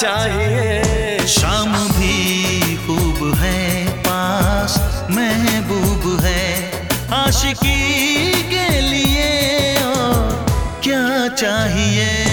चाहिए शाम भी खूब है पास महबूब है। आशिकी के लिए ओ क्या चाहिए?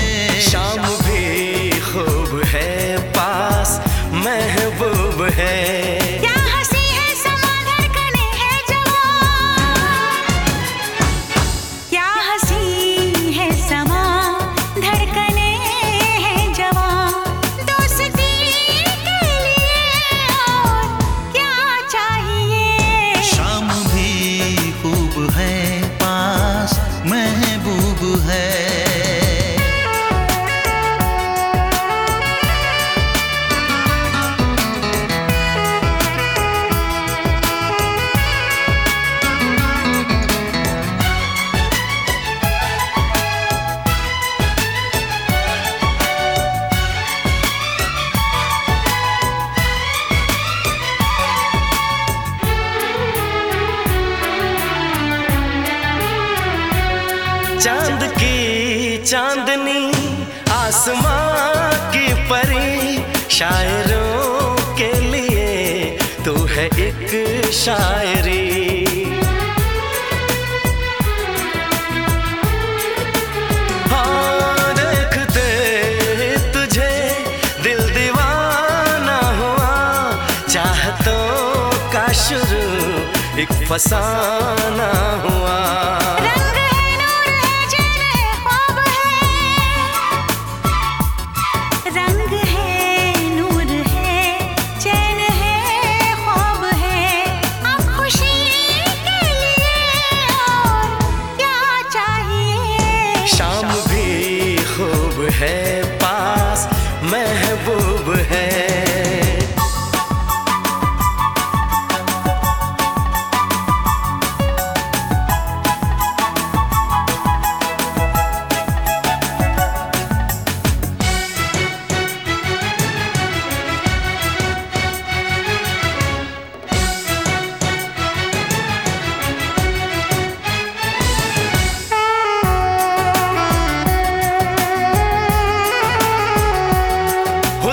चांदनी आसमां की परी शायरों के लिए तू है एक शायरी। हाँ शुरू एक फसाना हुआ।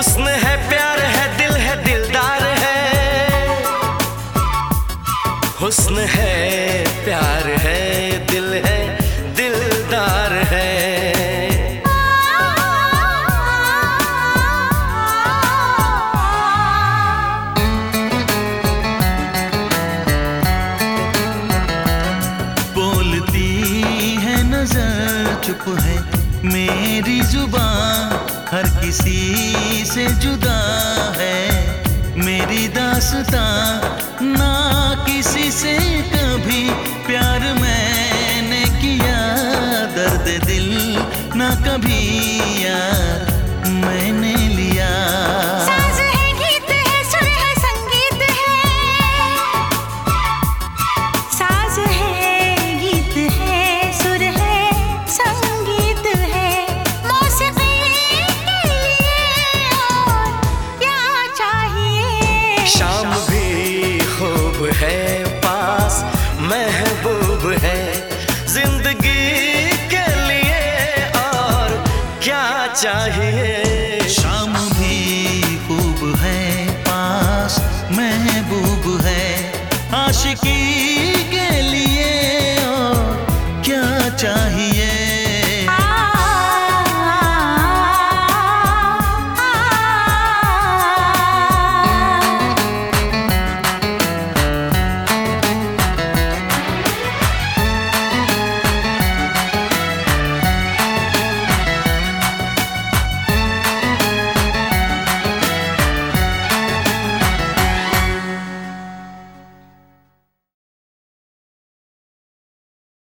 हुस्न है, प्यार है, दिल है, दिलदार है। हुस्न है, प्यार है, दिल है, दिलदार है। बोलती है नज़र, चुप है मेरी ज़ुबान। हर किसी से जुदा है। मेरी दासता ना किसी से कभी। प्यार मैंने किया, दर्द दिल ना कभी यार चाहिए